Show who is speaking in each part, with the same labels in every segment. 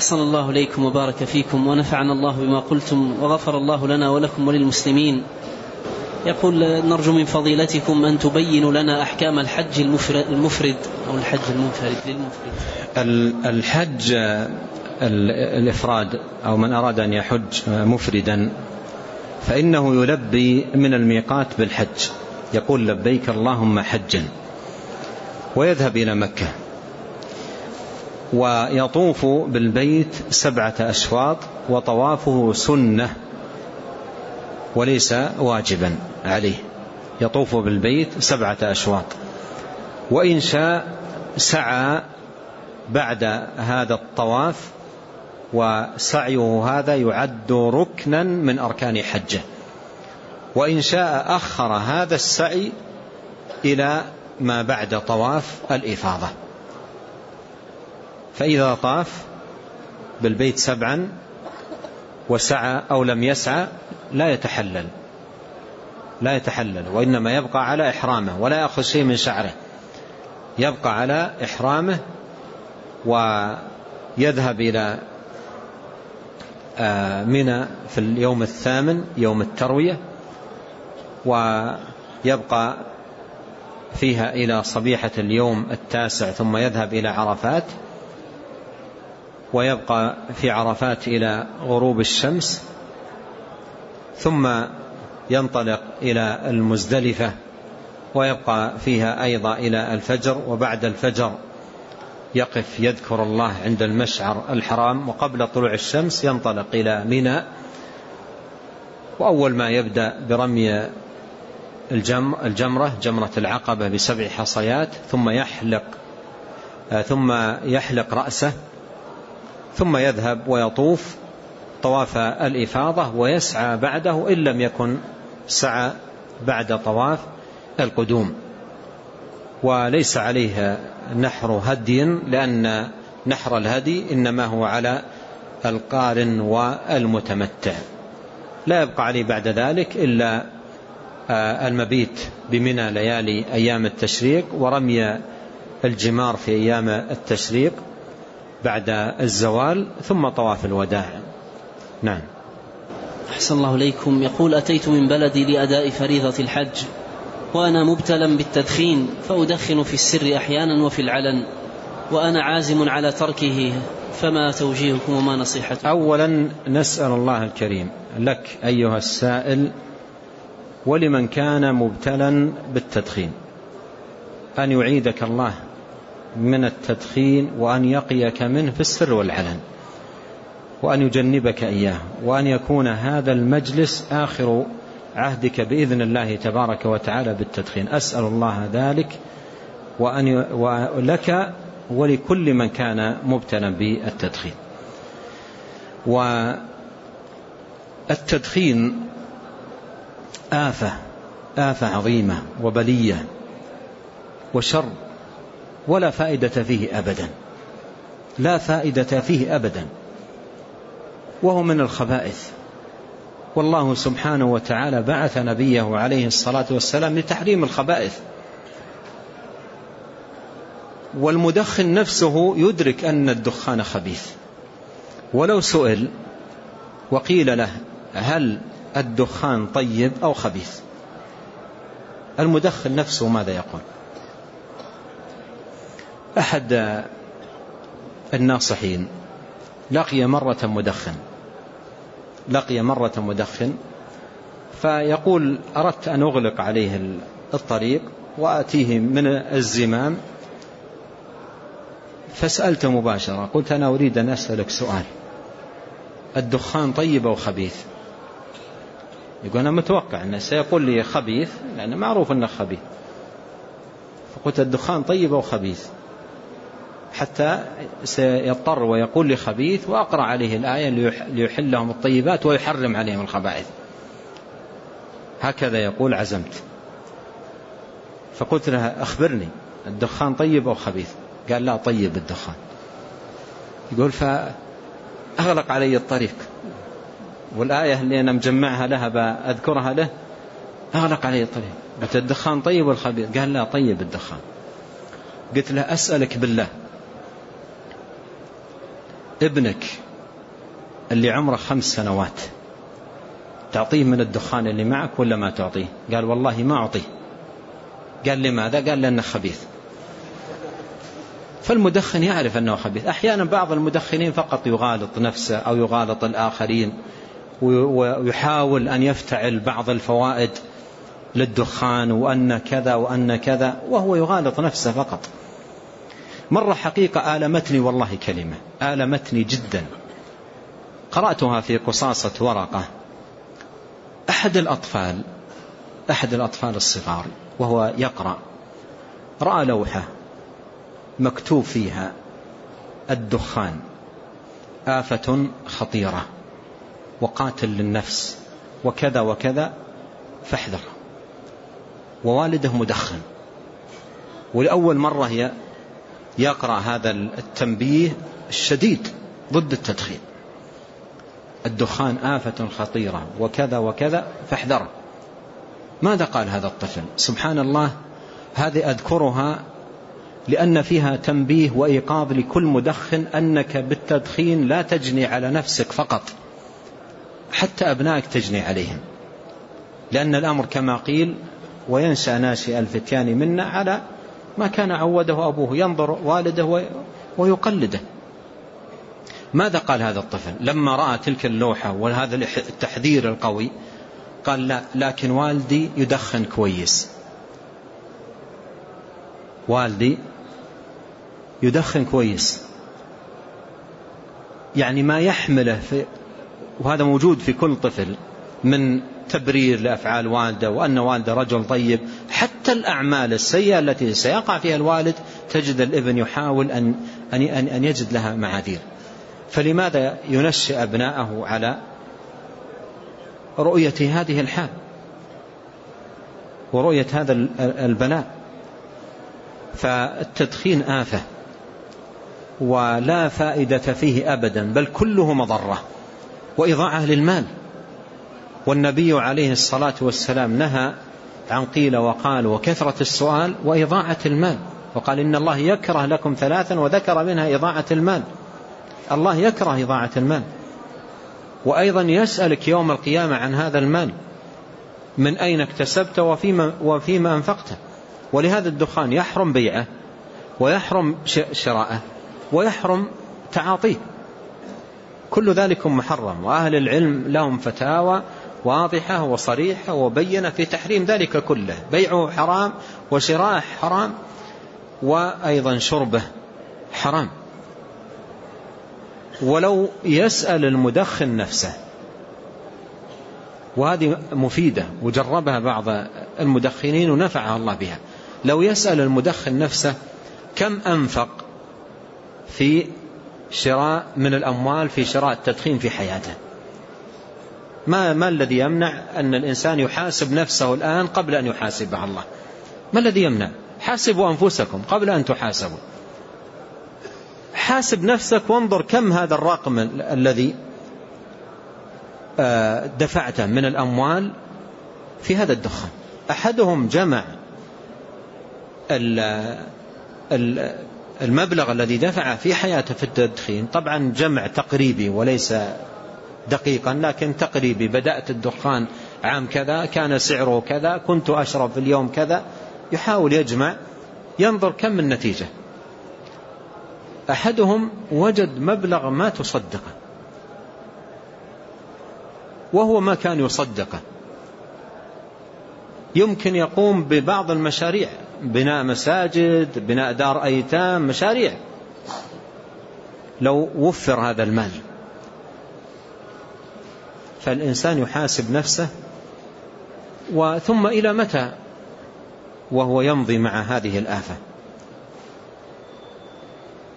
Speaker 1: أحسن الله إليكم وبارك فيكم ونفعنا الله بما قلتم وغفر الله لنا ولكم وللمسلمين. يقول نرجو من فضيلتكم أن تبينوا لنا أحكام الحج المفرد أو الحج المنفرد للمفرد.
Speaker 2: الحج الإفراد أو من أراد أن يحج مفردا فإنه يلبي من الميقات بالحج. يقول لبيك اللهم حجا ويذهب إلى مكة. ويطوف بالبيت سبعة أشواط وطوافه سنة وليس واجبا عليه. يطوف بالبيت سبعة أشواط. وإن شاء سعى بعد هذا الطواف وسعيه هذا يعد ركنا من أركان حجة. وإن شاء أخر هذا السعي إلى ما بعد طواف الإفاضة. فإذا طاف بالبيت سبعا وسعى أو لم يسعى لا يتحلل. لا يتحلل وإنما يبقى على إحرامه ولا يأخذ شيء من شعره. يبقى على إحرامه ويذهب إلى آه، منى في اليوم الثامن يوم التروية ويبقى فيها إلى صبيحة اليوم التاسع ثم يذهب إلى عرفات ويبقى في عرفات إلى غروب الشمس ثم ينطلق إلى المزدلفة ويبقى فيها أيضا إلى الفجر وبعد الفجر يقف يذكر الله عند المشعر الحرام وقبل طلوع الشمس ينطلق إلى منى. وأول ما يبدأ برمي الجمرة جمرة العقبة بسبع حصيات ثم يحلق ثم يحلق رأسه. ثم يذهب ويطوف طواف الإفاضة ويسعى بعده إن لم يكن سعى بعد طواف القدوم. وليس عليه نحر هدي لأن نحر الهدي إنما هو على القارن والمتمتع. لا يبقى عليه بعد ذلك إلا آه، المبيت بمنى ليالي أيام التشريق ورمي الجمار في أيام التشريق بعد الزوال ثم طواف الوداع. نعم.
Speaker 1: أحسن الله إليكم. يقول أتيت من بلدي لأداء فريضة الحج وأنا مبتلا بالتدخين فأدخن في السر أحيانا وفي العلن وأنا عازم على تركه فما توجيهكم وما نصيحتكم؟
Speaker 2: أولا نسأل الله الكريم لك أيها السائل ولمن كان مبتلا بالتدخين أن يعيدك الله من التدخين وأن يقيك منه في السر والعلن وأن يجنبك إياه وأن يكون هذا المجلس آخر عهدك بإذن الله تبارك وتعالى بالتدخين. أسأل الله ذلك وأن ولك ولكل من كان مبتلا بالتدخين. والتدخين آفة آفة عظيمة وبلية وشر ولا فائدة فيه أبدا. لا فائدة فيه أبدا. وهو من الخبائث. والله سبحانه وتعالى بعث نبيه عليه الصلاة والسلام لتحريم الخبائث. والمدخن نفسه يدرك أن الدخان خبيث. ولو سئل وقيل له هل الدخان طيب أو خبيث؟ المدخن نفسه ماذا يقول؟ أحد الناصحين لقي مرة مدخن لقي مرة مدخن فيقول أردت أن أغلق عليه الطريق وأتيه من الزمام فسألت مباشرة قلت أنا أريد أن أسألك سؤال الدخان طيب أو خبيث؟ يقول أنا متوقع أنه سيقول لي خبيث لأنه معروف أنه خبيث فقلت الدخان طيب أو خبيث؟ حتى سيضطر ويقول لي خبيث وأقرأ عليه الآية ليحل لهم الطيبات ويحرم عليهم الخبائث. هكذا يقول عزمت. فقلت له أخبرني الدخان طيب أو خبيث؟ قال لا طيب الدخان. يقول فأغلق علي الطريق. والآية اللي أنا مجمعها لها بأذكرها له أغلق علي الطريق. قلت الدخان طيب والخبيث؟ قال لا طيب الدخان. قلت له أسألك بالله. ابنك اللي عمره خمس سنوات تعطيه من الدخان اللي معك ولا ما تعطيه؟ قال والله ما أعطيه. قال لماذا؟ قال لأنه خبيث. فالمدخن يعرف أنه خبيث. أحيانا بعض المدخنين فقط يغالط نفسه أو يغالط الآخرين ويحاول أن يفتعل بعض الفوائد للدخان وأن كذا وأن كذا وهو يغالط نفسه فقط. مرة حقيقة آلمتني والله كلمة. آلمتني جدا. قرأتها في قصاصة ورقة. أحد الأطفال أحد الأطفال الصغار وهو يقرأ رأى لوحة مكتوب فيها الدخان آفة خطيرة وقاتل للنفس وكذا وكذا فاحذر. ووالده مدخن. ولأول مرة يقرأ هذا التنبيه الشديد ضد التدخين. الدخان آفة خطيرة وكذا وكذا فاحذره ماذا قال هذا الطفل؟ سبحان الله هذه أذكرها لأن فيها تنبيه وإيقاظ لكل مدخن أنك بالتدخين لا تجني على نفسك فقط حتى أبنائك تجني عليهم. لأن الأمر كما قيل وينشأ ناشئ الفتيان منا على ما كان عوده أبوه ينظر والده ويقلده. ماذا قال هذا الطفل؟ لما رأى تلك اللوحة وهذا التحذير القوي قال لا لكن والدي يدخن كويس. والدي يدخن كويس. يعني ما يحمله في وهذا موجود في كل طفل من تبرير لأفعال والده وأن والده رجل طيب حتى الأعمال السيئة التي سيقع فيها الوالد تجد الابن يحاول أن, أن, أن يجد لها معاذير. فلماذا ينشئ أبناءه على رؤية هذه الحال؟ ورؤية هذا البلاء فالتدخين آفة ولا فائدة فيه أبدا بل كله مضرة وإضاعة للمال. والنبي عليه الصلاة والسلام نهى عن قيل وقال وكثرة السؤال وإضاعة المال. وقال إن الله يكره لكم ثلاثا وذكر منها إضاعة المال. الله يكره إضاعة المال. وأيضا يسألك يوم القيامة عن هذا المال. من أين اكتسبت وفيما, وفيما أنفقته ولهذا الدخان يحرم بيعه ويحرم شراءه ويحرم تعاطيه. كل ذلك محرم. وأهل العلم لهم فتاوى واضحة وصريحة وبينة في تحريم ذلك كله. بيعه حرام وشراءه حرام وأيضا شربه حرام. ولو يسأل المدخن نفسه وهذه مفيدة وجربها بعض المدخنين ونفعها الله بها. لو يسأل المدخن نفسه كم أنفق في شراء من الأموال في شراء التدخين في حياته؟ ما, ما الذي يمنع أن الإنسان يحاسب نفسه الآن قبل أن يحاسبها الله؟ ما الذي يمنع؟ حاسبوا أنفسكم قبل أن تحاسبوا. حاسب نفسك وانظر كم هذا الرقم الذي آه، دفعته من الأموال في هذا الدخان. أحدهم جمع المبلغ الذي دفع في حياته في التدخين. طبعا جمع تقريبي وليس دقيقا لكن تقريبي بدأت الدخان عام كذا كان سعره كذا كنت أشرب في اليوم كذا. يحاول يجمع ينظر كم النتيجة. أحدهم وجد مبلغ ما تصدقه وهو ما كان يصدقه يمكن يقوم ببعض المشاريع بناء مساجد بناء دار أيتام مشاريع. لو وفر هذا المال. فالإنسان يحاسب نفسه وثم إلى متى وهو يمضي مع هذه الآفة؟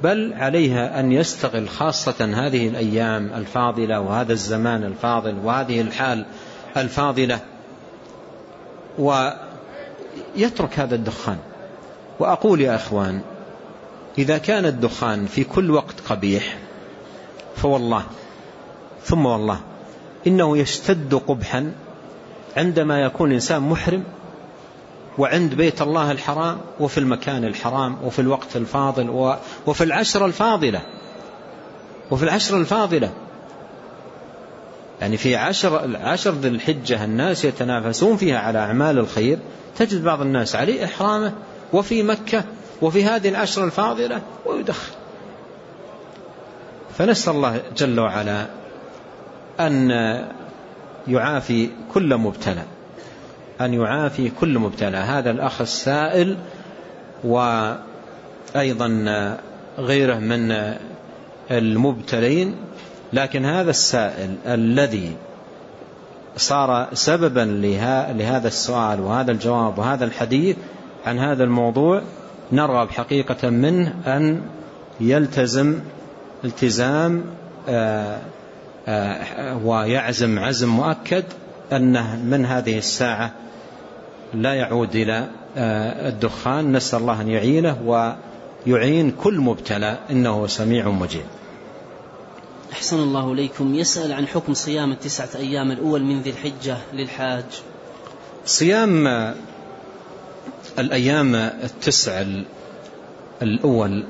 Speaker 2: بل عليها أن يستغل خاصة هذه الأيام الفاضلة وهذا الزمان الفاضل وهذه الحال الفاضلة ويترك هذا الدخان. وأقول يا أخوان إذا كان الدخان في كل وقت قبيح فوالله ثم والله إنه يشتد قبحا عندما يكون الإنسان محرم وعند بيت الله الحرام وفي المكان الحرام وفي الوقت الفاضل وفي العشر الفاضلة. وفي العشر الفاضلة. يعني في عشر, عشر ذي الحجة الناس يتنافسون فيها على أعمال الخير تجد بعض الناس عليه إحرامه وفي مكة وفي هذه العشر الفاضلة ويدخل. فنسأل الله جل وعلا أن يعافي كل مبتلى أن يعافي كل مبتلى. هذا الأخ السائل وأيضا غيره من المبتلين لكن هذا السائل الذي صار سببا لهذا السؤال وهذا الجواب وهذا الحديث عن هذا الموضوع نرغب حقيقة منه أن يلتزم التزام آه، ويعزم عزم مؤكد أنه من هذه الساعة لا يعود إلى آه، الدخان. نسأل الله أن يعينه ويعين كل مبتلى إنه سميع مجيب.
Speaker 1: أحسن الله إليكم. يسأل عن حكم صيام التسعة أيام الأول من ذي الحجة للحاج.
Speaker 2: صيام الأيام التسع الأول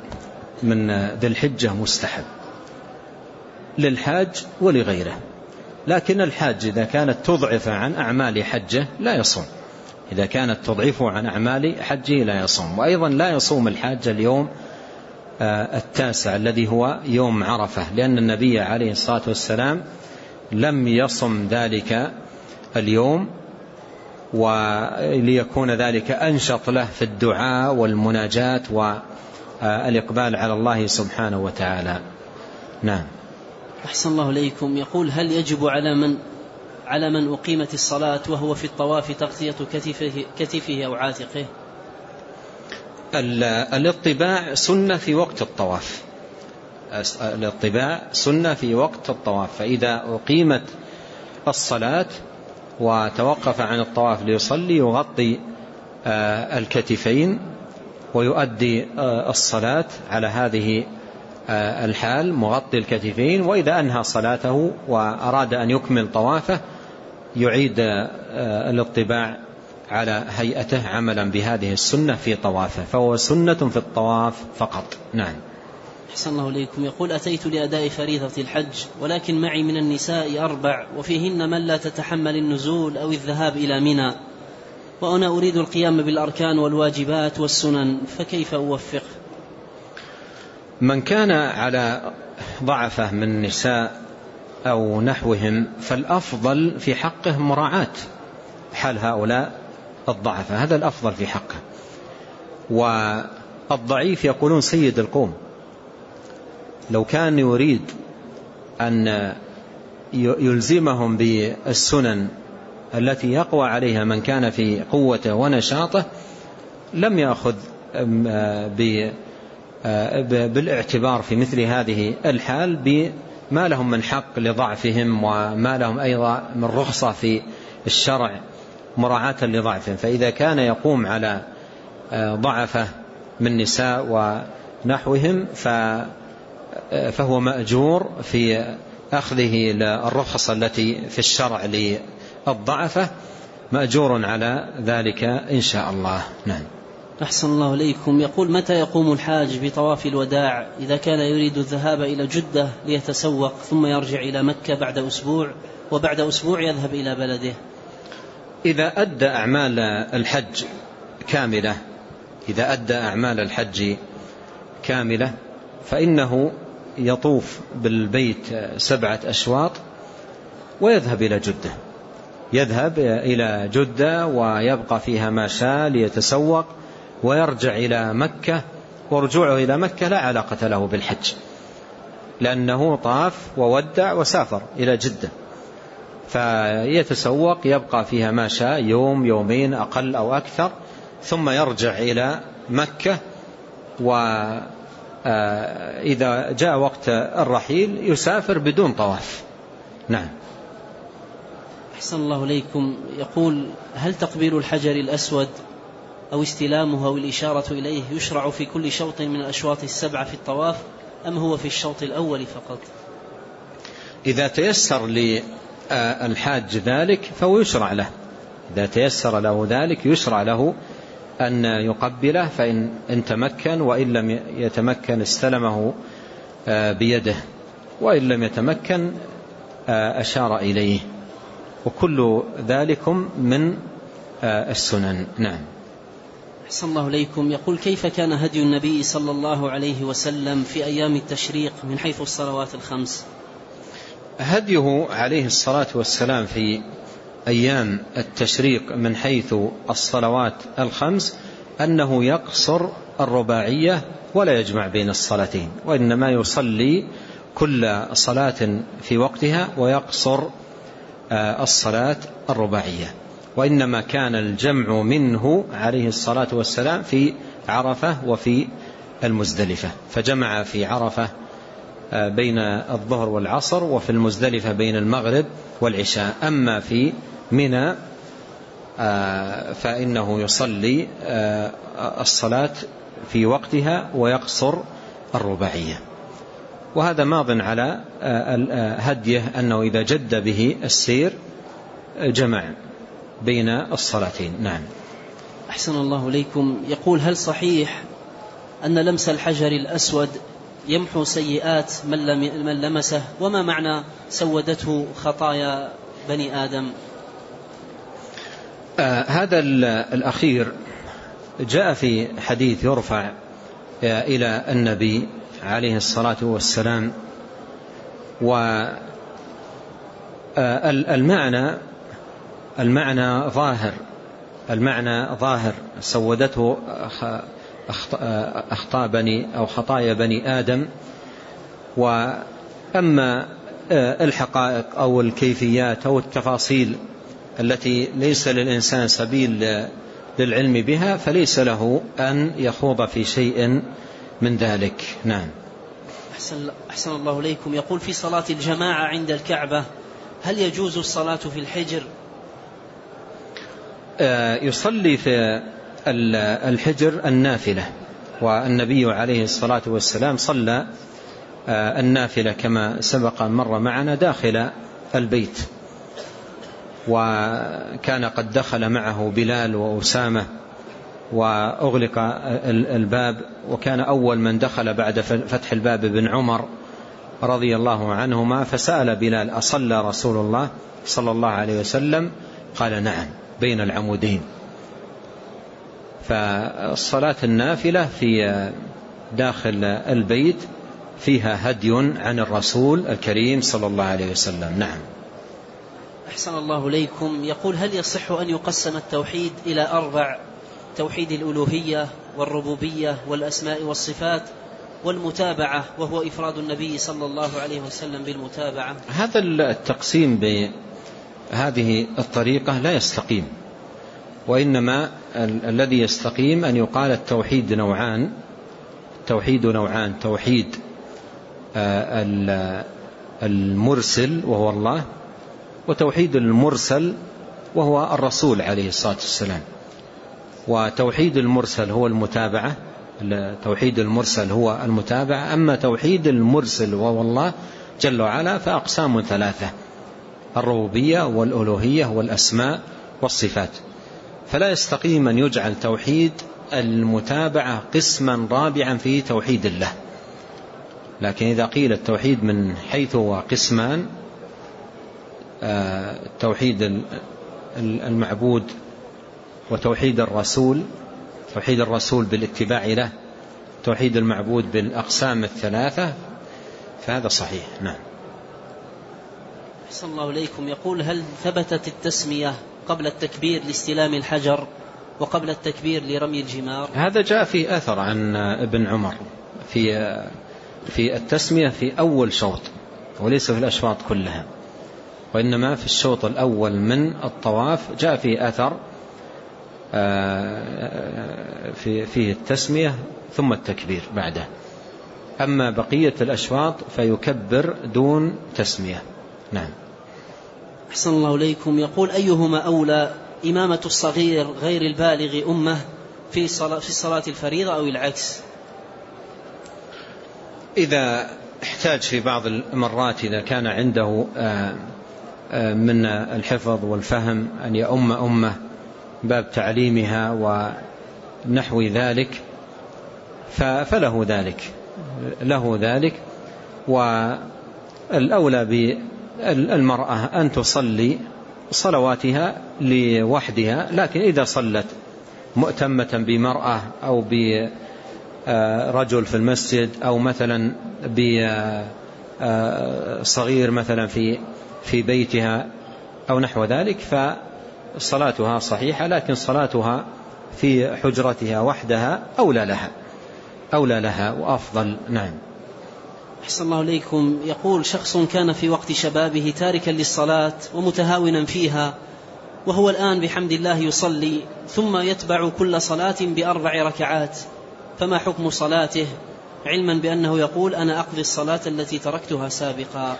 Speaker 2: من ذي الحجة مستحب. للحاج ولغيره. لكن الحاج إذا كانت تضعف عن أعمال حجه لا يصوم. إذا كانت تضعفه عن أعمال حجه لا يصوم. وأيضا لا يصوم الحاج اليوم آه، التاسع الذي هو يوم عرفة لأن النبي عليه الصلاة والسلام لم يصم ذلك اليوم وليكون ذلك أنشط له في الدعاء والمناجاة والإقبال على الله سبحانه وتعالى. نعم.
Speaker 1: أحسن الله إليكم. يقول هل يجب على من على من أقيمت الصلاة وهو في الطواف تغطية كتفه, كتفه أو عاتقه؟
Speaker 2: الاطباع سنة في وقت الطواف. الاطباع سنة في وقت الطواف. فإذا أقيمت الصلاة وتوقف عن الطواف ليصلي يغطي آه، الكتفين ويؤدي آه، الصلاة على هذه الحال مغطي الكتفين وإذا أنهى صلاته وأراد أن يكمل طوافه يعيد الاطباع على هيئته عملا بهذه السنة في طوافه فهو سنة في الطواف فقط. نعم.
Speaker 1: أحسن الله إليكم. يقول أتيت لأداء فريضة الحج ولكن معي من النساء أربع وفيهن من لا تتحمل النزول أو الذهاب إلى منى وأنا أريد القيام بالأركان والواجبات والسنن فكيف أوفق؟
Speaker 2: من كان على ضعفه من النساء أو نحوهم فالأفضل في حقه مراعاة حال هؤلاء الضعفة هذا الأفضل في حقه. والضعيف يقولون سيد القوم. لو كان يريد أن يلزمهم بالسنن التي يقوى عليها من كان في قوته ونشاطه لم يأخذ بالاعتبار في مثل هذه الحال بما لهم من حق لضعفهم وما لهم أيضا من رخصة في الشرع مراعاة لضعفهم. فإذا كان يقوم على ضعفه من نساء ونحوهم فهو مأجور في أخذه الرخص التي في الشرع للضعفة. مأجور على ذلك إن شاء الله. نعم.
Speaker 1: أحسن الله إليكم. يقول متى يقوم الحاج بطواف الوداع؟ إذا كان يريد الذهاب إلى جدة ليتسوق ثم يرجع إلى مكة بعد أسبوع وبعد أسبوع يذهب إلى بلده.
Speaker 2: إذا أدى أعمال الحج كاملة إذا أدى أعمال الحج كاملة فإنه يطوف بالبيت سبعة أشواط ويذهب إلى جدة. يذهب إلى جدة ويبقى فيها ما شاء ليتسوق ويرجع إلى مكة ورجوعه إلى مكة لا علاقة له بالحج لأنه طاف وودع وسافر إلى جدة. فيتسوق يبقى فيها ما شاء يوم يومين أقل أو أكثر ثم يرجع إلى مكة وإذا آه، جاء وقت الرحيل يسافر بدون طواف. نعم.
Speaker 1: أحسن الله إليكم. يقول هل تقبيل الحجر الأسود أو استلامه أو الإشارة إليه يشرع في كل شوط من الأشواط السبعة في الطواف أم هو في الشوط الأول فقط؟
Speaker 2: إذا تيسر الحاج ذلك فهو يشرع له. إذا تيسر له ذلك يشرع له أن يقبله فإن تمكن وإن لم يتمكن استلمه آه، بيده. وإن لم يتمكن أشار إليه. وكل ذلكم من السنن. نعم.
Speaker 1: أحسن الله إليكم. يقول كيف كان هدي النبي صلى الله عليه وسلم في أيام التشريق من حيث الصلوات الخمس؟
Speaker 2: هديه عليه الصلاة والسلام في أيام التشريق من حيث الصلوات الخمس أنه يقصر الرباعية ولا يجمع بين الصلاتين وإنما يصلي كل صلاة في وقتها ويقصر آه، الصلاة الرباعية. وإنما كان الجمع منه عليه الصلاة والسلام في عرفة وفي المزدلفة. فجمع في عرفة آه، بين الظهر والعصر وفي المزدلفة بين المغرب والعشاء. أما في منى آه، فإنه يصلي آه، الصلاة في وقتها ويقصر الرباعية. وهذا ماض على هديه أنه إذا جد به السير جمع. بين الصلاتين. نعم.
Speaker 1: أحسن الله إليكم. يقول هل صحيح أن لمس الحجر الأسود يمحو سيئات من, لم من لمسه؟ وما معنى سودته خطايا بني آدم؟
Speaker 2: آه هذا الأخير جاء في حديث يرفع إلى النبي عليه الصلاة والسلام والمعنى آه، المعنى ظاهر. المعنى ظاهر. سودته أخطاء بني أو خطايا بني آدم. وأما آه، الحقائق أو الكيفيات أو التفاصيل التي ليس للإنسان سبيل للعلم بها فليس له أن يخوض في شيء من ذلك. نعم.
Speaker 1: أحسن, الله إليكم. يقول في صلاة الجماعة عند الكعبة هل يجوز الصلاة في الحجر؟
Speaker 2: يصلي في الحجر النافلة والنبي عليه الصلاة والسلام صلى آه، النافلة كما سبق مر معنا داخل البيت. وكان قد دخل معه بلال وأسامة وأغلق الباب وكان أول من دخل بعد فتح الباب بن عمر رضي الله عنهما فسأل بلال أصلى رسول الله صلى الله عليه وسلم؟ قال نعم. بين العمودين. فالصلاة النافلة في داخل البيت فيها هدي عن الرسول الكريم صلى الله عليه وسلم. نعم.
Speaker 1: أحسن الله إليكم. يقول هل يصح أن يقسم التوحيد إلى أربع؟ توحيد الألوهية والربوبية والأسماء والصفات والمتابعة وهو إفراد النبي صلى الله عليه وسلم بالمتابعة.
Speaker 2: هذا التقسيم هذه الطريقة لا يستقيم وإنما الذي يستقيم أن يقال التوحيد نوعان توحيد نوعان توحيد آه، المرسل وهو الله وتوحيد المرسل وهو الرسول عليه الصلاة والسلام. وتوحيد المرسل هو المتابعة توحيد المرسل هو المتابعة. أما توحيد المرسل وهو الله جل وعلا فأقسام ثلاثة. الربوبية والألوهية والأسماء والصفات. فلا يستقيم أن يجعل توحيد المتابعة قسما رابعا في توحيد الله. لكن إذا قيل التوحيد من حيث هو قسمان آه، توحيد المعبود وتوحيد الرسول توحيد الرسول بالاتباع له توحيد المعبود بالأقسام الثلاثة فهذا صحيح. نعم.
Speaker 1: أحسن الله إليكم يقول هل ثبتت التسمية قبل التكبير لاستلام الحجر وقبل التكبير لرمي الجمار؟
Speaker 2: هذا جاء في أثر عن ابن عمر. في في التسمية في أول شوط وليس في الأشواط كلها وإنما في الشوط الأول من الطواف جاء في أثر آه، في فيه التسمية ثم التكبير بعده. أما بقية الأشواط فيكبر دون تسمية. نعم.
Speaker 1: أحسن الله إليكم. يقول أيهما أولى إمامة الصغير غير البالغ أمة في صلاة, في الصلاة الفريضة أو العكس؟
Speaker 2: إذا احتاج في بعض المرات إذا كان عنده آه، آه، من الحفظ والفهم أن يؤم أمة باب تعليمها ونحو ذلك فله ذلك له ذلك. و بالمرأة أن تصلي صلواتها لوحدها لكن إذا صلت مؤتمة بمرأة أو برجل في المسجد أو مثلا بصغير مثلا في في بيتها أو نحو ذلك فصلاتها صحيحة لكن صلاتها في حجرتها وحدها أولى لها أولى لها وأفضل. نعم.
Speaker 1: أحسن الله إليكم. يقول شخص كان في وقت شبابه تاركا للصلاة ومتهاونا فيها وهو الآن بحمد الله يصلي ثم يتبع كل صلاة بأربع ركعات. فما حكم صلاته؟ علما بأنه يقول أنا أقضي الصلاة التي تركتها سابقا.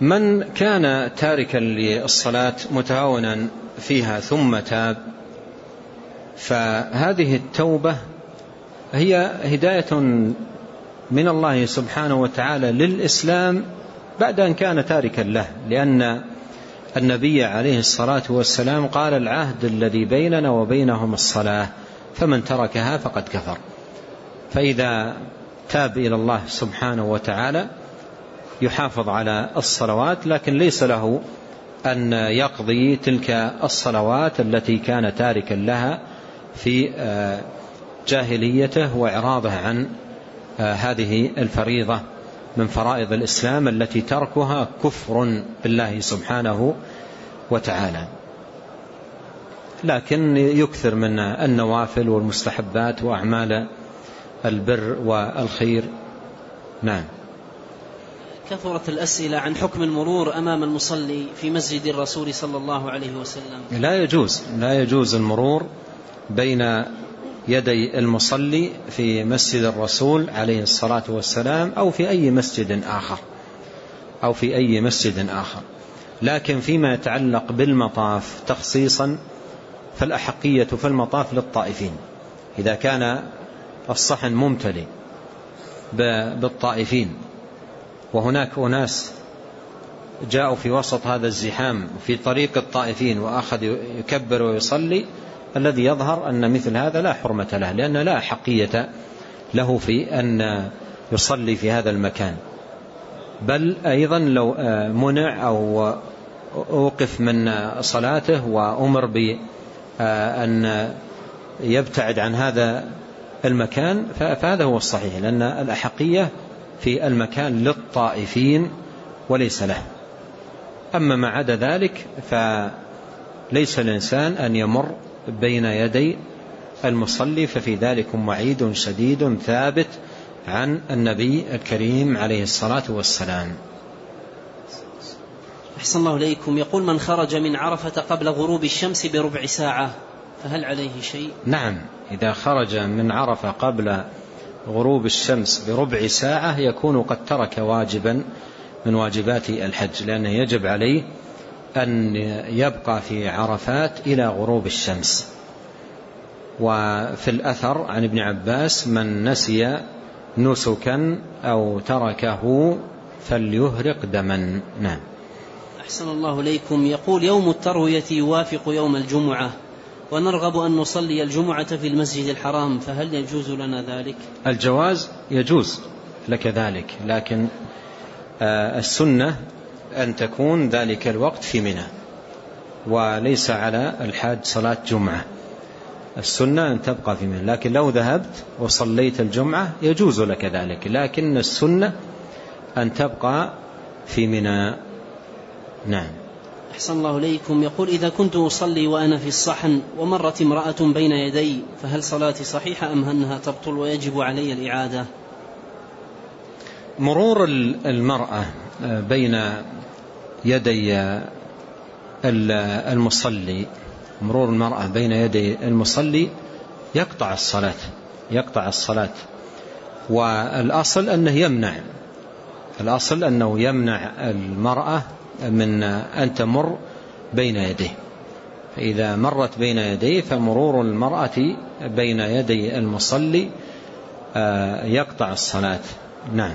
Speaker 2: من كان تاركا للصلاة متهاونا فيها ثم تاب؟ فهذه التوبة هي هداية من الله سبحانه وتعالى للإسلام بعد أن كان تاركا له لأن النبي عليه الصلاة والسلام قال العهد الذي بيننا وبينهم الصلاة فمن تركها فقد كفر. فإذا تاب إلى الله سبحانه وتعالى يحافظ على الصلوات لكن ليس له أن يقضي تلك الصلوات التي كان تاركا لها في آه، جاهليته وإعراضه عن هذه الفريضة من فرائض الإسلام التي تركها كفر بالله سبحانه وتعالى. لكن يكثر من النوافل والمستحبات وأعمال البر والخير. نعم.
Speaker 1: كثرت الأسئلة عن حكم المرور أمام المصلي في مسجد الرسول صلى الله عليه وسلم.
Speaker 2: لا يجوز لا يجوز المرور بين يدي المصلي في مسجد الرسول عليه الصلاة والسلام أو في أي مسجد آخر أو في أي مسجد آخر. لكن فيما يتعلق بالمطاف تخصيصا فالأحقية في المطاف للطائفين. إذا كان الصحن ممتلئ بالطائفين وهناك أناس جاءوا في وسط هذا الزحام في طريق الطائفين وأخذ يكبر ويصلي الذي يظهر أن مثل هذا لا حرمة له لأن لا حقية له في أن يصلي في هذا المكان. بل أيضا لو منع أو أوقف من صلاته وأمر بأن يبتعد عن هذا المكان فهذا هو الصحيح لأن الأحقية في المكان للطائفين وليس له. أما ما عدا ذلك فليس الإنسان أن يمر بين يدي المصلي ففي ذلك وعيد شديد ثابت عن النبي الكريم عليه الصلاة والسلام.
Speaker 1: أحسن الله إليكم. يقول من خرج من عرفة قبل غروب الشمس بربع ساعة فهل عليه شيء؟
Speaker 2: نعم إذا خرج من عرفة قبل غروب الشمس بربع ساعة يكون قد ترك واجبا من واجبات الحج لأنه يجب عليه أن يبقى في عرفات إلى غروب الشمس. وفي الأثر عن ابن عباس من نسي نسكا أو تركه فليهرق دما. نعم.
Speaker 1: أحسن الله إليكم. يقول يوم التروية يوافق يوم الجمعة ونرغب أن نصلي الجمعة في المسجد الحرام فهل يجوز لنا ذلك؟
Speaker 2: الجواز يجوز لك ذلك لكن آه، السنة أن تكون ذلك الوقت في منى وليس على الحاج صلاة جمعة. السنة أن تبقى في منى لكن لو ذهبت وصليت الجمعة يجوز لك ذلك لكن السنة أن تبقى في منى. نعم.
Speaker 1: أحسن الله إليكم. يقول إذا كنت أصلي وأنا في الصحن ومرت امرأة بين يدي فهل صلاتي صحيحة أم أنها تبطل ويجب علي الإعادة؟
Speaker 2: مرور المرأة بين يدي المصلي مرور المرأة بين يدي المصلي يقطع الصلاة يقطع الصلاة. والأصل أنه يمنع الأصل أنه يمنع المرأة من أن تمر بين يديه. فإذا مرت بين يديه فمرور المرأة بين يدي المصلي آه، يقطع الصلاة. نعم.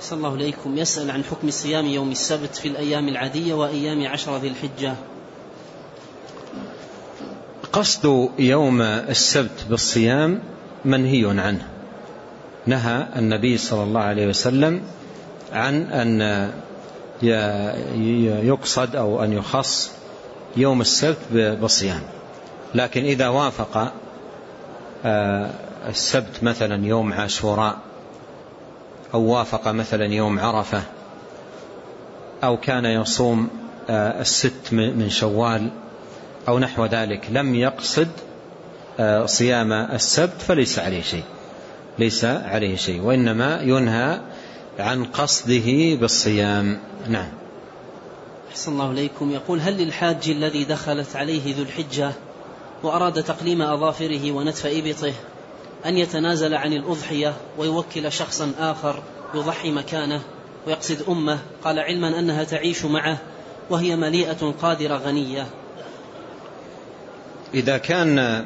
Speaker 1: أحسن الله إليكم يسأل عن حكم صيام يوم السبت في الأيام العادية وأيام عشر ذي الحجة.
Speaker 2: قصد يوم السبت بالصيام منهي عنه. نهى النبي صلى الله عليه وسلم عن أن يقصد أو أن يخص يوم السبت بصيام لكن إذا وافق آه، السبت مثلا يوم عاشوراء أو وافق مثلا يوم عرفة أو كان يصوم آه، الست من شوال أو نحو ذلك لم يقصد آه، صيام السبت فليس عليه شيء. ليس عليه شيء وإنما ينهى عن قصده بالصيام. نعم.
Speaker 1: أحسن الله إليكم. يقول هل للحاج الذي دخلت عليه ذو الحجة وأراد تقليم أظافره ونتف إبطه أن يتنازل عن الأضحية ويوكل شخصا آخر يضحي مكانه ويقصد أمه. قال علما أنها تعيش معه وهي مليئة قادرة غنية.
Speaker 2: إذا كان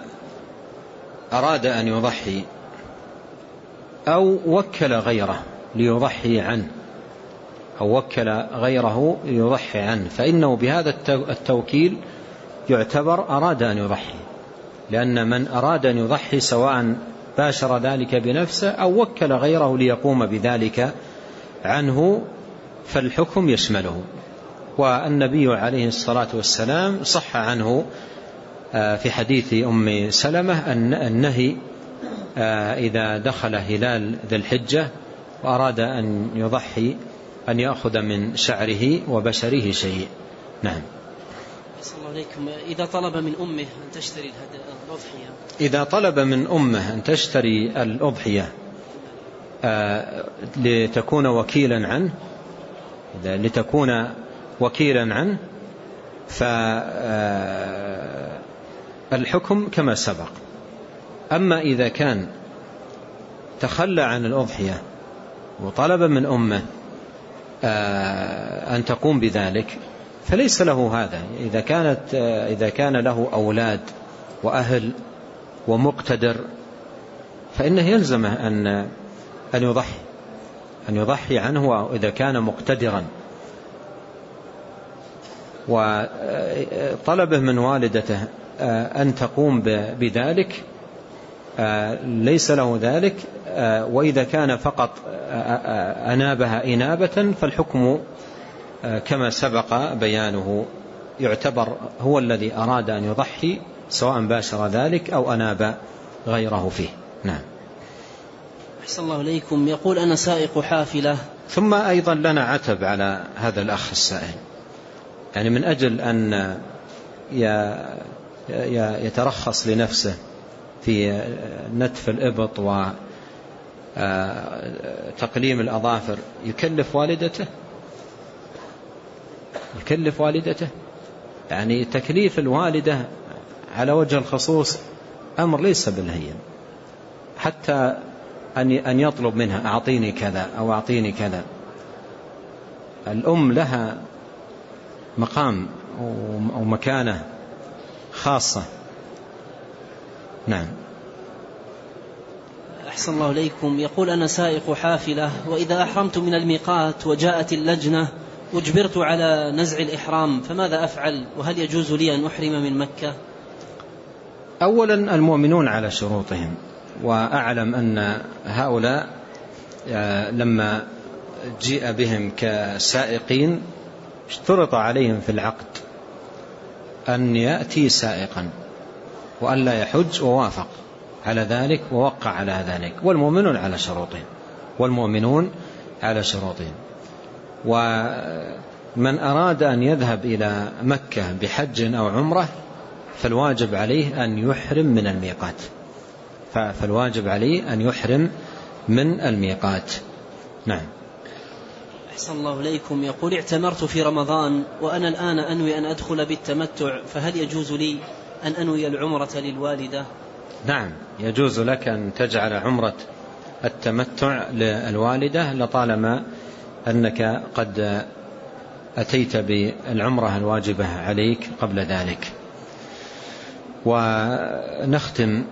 Speaker 2: أراد أن يضحي أو وكل غيره ليضحي عنه أو وكل غيره ليضحي عنه فإنه بهذا التوكيل يعتبر أراد أن يضحي. لأن من أراد أن يضحي سواء باشر ذلك بنفسه أو وكل غيره ليقوم بذلك عنه فالحكم يشمله. والنبي عليه الصلاة والسلام صح عنه آه، في حديث أم سلمة أن النهي آه، إذا دخل هلال ذي الحجة وأراد أن يضحي أن يأخذ من شعره وبشره شيء. نعم.
Speaker 1: إذا طلب من أمه أن تشتري الأضحية.
Speaker 2: إذا طلب من أمه أن تشتري الأضحية آه، لتكون وكيلا عنه لتكون وكيلا عنه فالحكم كما سبق. أما إذا كان تخلى عن الأضحية وطلب من أمه آه، أن تقوم بذلك فليس له هذا. إذا, كانت إذا كان له أولاد وأهل ومقتدر فإنه يلزمه أن أن يضحي أن يضحي عنه إذا كان مقتدرا. وطلبه من والدته أن تقوم بذلك. ليس له ذلك. وإذا كان فقط أنابها إنابة فالحكم كما سبق بيانه يعتبر هو الذي أراد أن يضحي سواء باشر ذلك أو أناب غيره فيه. نعم.
Speaker 1: أحسن الله إليكم. يقول أنا سائق حافلة.
Speaker 2: ثم أيضا لنا عتب على هذا الأخ السائل. يعني من أجل أن يترخص لنفسه في نتف الإبط وتقليم الأظافر يكلف والدته؟ يكلف والدته. يعني تكليف الوالدة على وجه الخصوص أمر ليس بالهين. حتى أن يطلب منها أعطيني كذا أو أعطيني كذا. الأم لها مقام ومكانة خاصة. نعم.
Speaker 1: أحسن الله إليكم. يقول أنا سائق حافلة وإذا أحرمت من الميقات وجاءت اللجنة أجبرت على نزع الإحرام فماذا أفعل؟ وهل يجوز لي أن أحرم من مكة؟
Speaker 2: أولا المؤمنون على شروطهم وأعلم أن هؤلاء آه، لما جيء بهم كسائقين اشترط عليهم في العقد أن يأتي سائقا وأن لا يحج ووافق على ذلك ووقع على ذلك. والمؤمنون على شروطهم والمؤمنون على شروطهم. ومن أراد أن يذهب إلى مكة بحج أو عمرة فالواجب عليه أن يحرم من الميقات. فالواجب عليه أن يحرم من الميقات. نعم.
Speaker 1: أحسن الله إليكم. يقول اعتمرت في رمضان وأنا الآن أنوي أن أدخل بالتمتع فهل يجوز لي أن أنوي العمرة للوالدة؟
Speaker 2: نعم. يجوز لك أن تجعل عمرة التمتع للوالدة لطالما أنك قد أتيت بالعمرة الواجبة عليك قبل ذلك. ونختم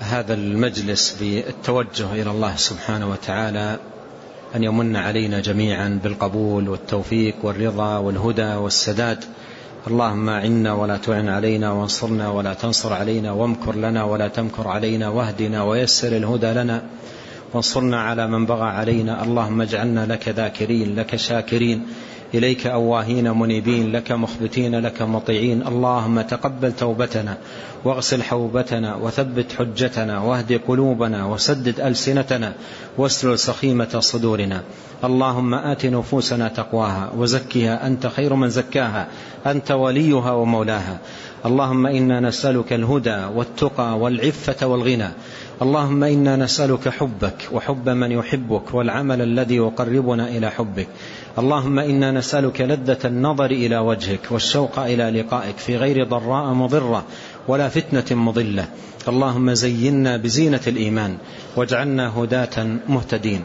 Speaker 2: هذا المجلس بالتوجه إلى الله سبحانه وتعالى أن يمن علينا جميعا بالقبول والتوفيق والرضا والهدى والسداد. اللهم عنا ولا تعن علينا وانصرنا ولا تنصر علينا وامكر لنا ولا تمكر علينا واهدنا ويسر الهدى لنا. وانصرنا على من بغى علينا. اللهم اجعلنا لك ذاكرين لك شاكرين. إليك أواهين منيبين لك مخبتين لك مطيعين. اللهم تقبل توبتنا واغسل حوبتنا وثبت حجتنا واهد قلوبنا وسدد ألسنتنا واسلل سخيمة صدورنا. اللهم آت نفوسنا تقواها وزكها. أنت خير من زكاها. أنت وليها ومولاها. اللهم إنا نسألك الهدى والتقى والعفة والغنى. اللهم إنا نسألك حبك وحب من يحبك والعمل الذي يقربنا إلى حبك. اللهم إنا نسألك لذة النظر إلى وجهك والشوق إلى لقائك في غير ضراء مضرة ولا فتنة مضلة. اللهم زينا بزينة الإيمان واجعلنا هداة مهتدين.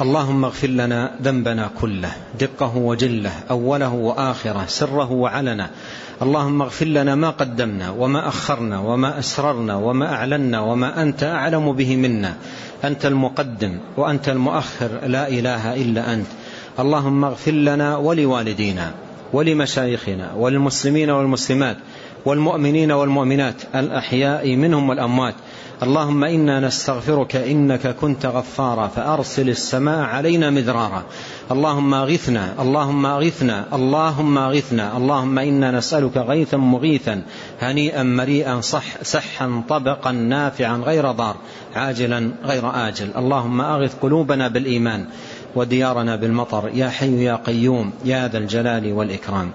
Speaker 2: اللهم اغفر لنا ذنبنا كله دقه وجله أوله وآخره سره وعلنه. اللهم اغفر لنا ما قدمنا وما أخرنا وما أسررنا وما أعلنا وما أنت أعلم به منا. أنت المقدم وأنت المؤخر لا إله إلا أنت. اللهم اغفر لنا ولوالدينا ولمشايخنا والمسلمين والمسلمات والمؤمنين والمؤمنات الأحياء منهم والأموات. اللهم إنا نستغفرك إنك كنت غفارا فأرسل السماء علينا مدرارا. اللهم أغثنا اللهم أغثنا اللهم أغثنا اللهم إنا نسألك غيثا مغيثا هنيئا مريئا صح سحا طبقا نافعا غير ضار عاجلا غير آجل. اللهم أغث قلوبنا بالإيمان وديارنا بالمطر يا حي يا قيوم يا ذا الجلال والإكرام.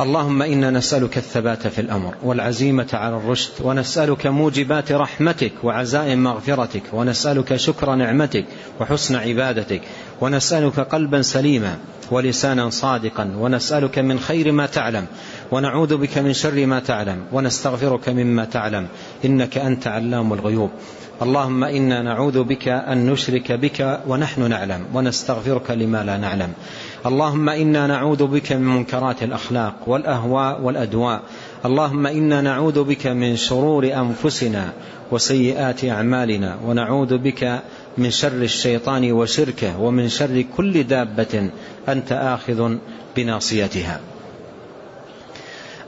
Speaker 2: اللهم إنا نسألك الثبات في الأمر والعزيمة على الرشد ونسألك موجبات رحمتك وعزائم مغفرتك ونسألك شكر نعمتك وحسن عبادتك ونسألك قلبا سليما ولسانا صادقا ونسألك من خير ما تعلم ونعوذ بك من شر ما تعلم ونستغفرك مما تعلم إنك أنت علام الغيوب. اللهم إنا نعوذ بك أن نشرك بك ونحن نعلم ونستغفرك لما لا نعلم. اللهم إنا نعوذ بك من منكرات الأخلاق والأهواء والأدواء. اللهم إنا نعوذ بك من شرور أنفسنا وسيئات أعمالنا ونعوذ بك من شر الشيطان وشركه ومن شر كل دابة أنت آخذ بناصيتها.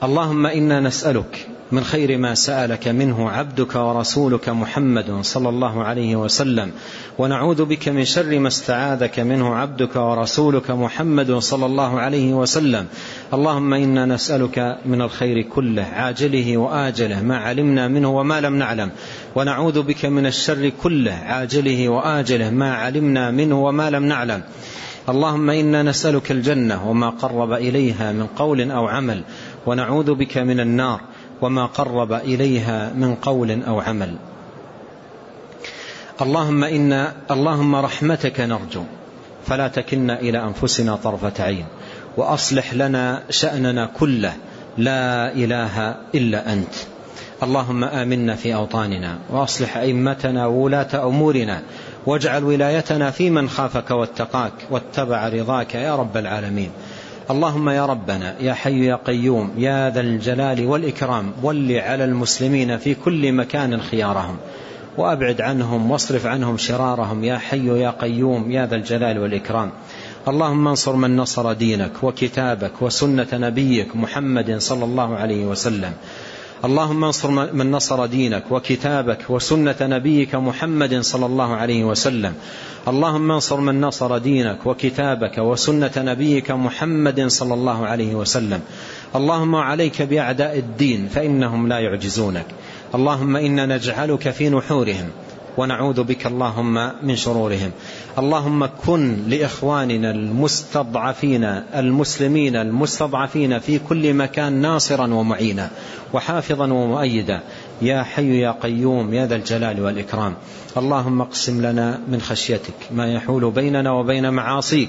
Speaker 2: اللهم إنا نسألك من خير ما سألك منه عبدك ورسولك محمد صلى الله عليه وسلم. ونعوذ بك من شر ما استعاذك منه عبدك ورسولك محمد صلى الله عليه وسلم. اللهم إنا نسألك من الخير كله عاجله وآجله ما علمنا منه وما لم نعلم. ونعوذ بك من الشر كله عاجله وآجله ما علمنا منه وما لم نعلم. اللهم إنا نسألك الجنة وما قرب إليها من قول أو عمل. ونعوذ بك من النار. وما قرب إليها من قول أو عمل. اللهم إنا اللهم رحمتك نرجو فلا تكلنا إلى أنفسنا طرفة عين وأصلح لنا شأننا كله لا إله إلا أنت. اللهم آمنا في أوطاننا وأصلح أئمتنا وولاة أمورنا واجعل ولايتنا في من خافك واتقاك واتبع رضاك يا رب العالمين. اللهم يا ربنا يا حي يا قيوم يا ذا الجلال والإكرام ول على المسلمين في كل مكان خيارهم. وأبعد عنهم واصرف عنهم شرارهم يا حي يا قيوم يا ذا الجلال والإكرام. اللهم انصر من نصر دينك وكتابك وسنة نبيك محمد صلى الله عليه وسلم. اللهم انصر من نصر دينك وكتابك وسنة نبيك محمد صلى الله عليه وسلم. اللهم انصر من نصر دينك وكتابك وسنة نبيك محمد صلى الله عليه وسلم. اللهم عليك بأعداء الدين فإنهم لا يعجزونك. اللهم إنا نجعلك في نحورهم ونعوذ بك اللهم من شرورهم. اللهم كن لإخواننا المستضعفين المسلمين المستضعفين في كل مكان ناصرا ومعينا وحافظا ومؤيدا. يا حي يا قيوم يا ذا الجلال والإكرام. اللهم اقسم لنا من خشيتك ما يحول بيننا وبين معاصيك.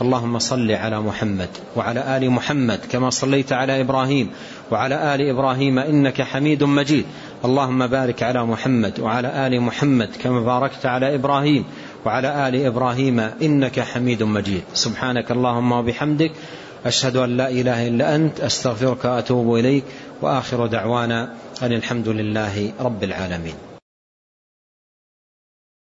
Speaker 2: اللهم صل على محمد وعلى آل محمد كما صليت على إبراهيم وعلى آل إبراهيم إنك حميد مجيد. اللهم بارك على محمد وعلى آل محمد كما باركت على إبراهيم وعلى آل إبراهيم إنك حميد مجيد. سبحانك اللهم وبحمدك أشهد أن لا إله إلا أنت أستغفرك وأتوب إليك وآخر دعوانا أن الحمد لله رب العالمين.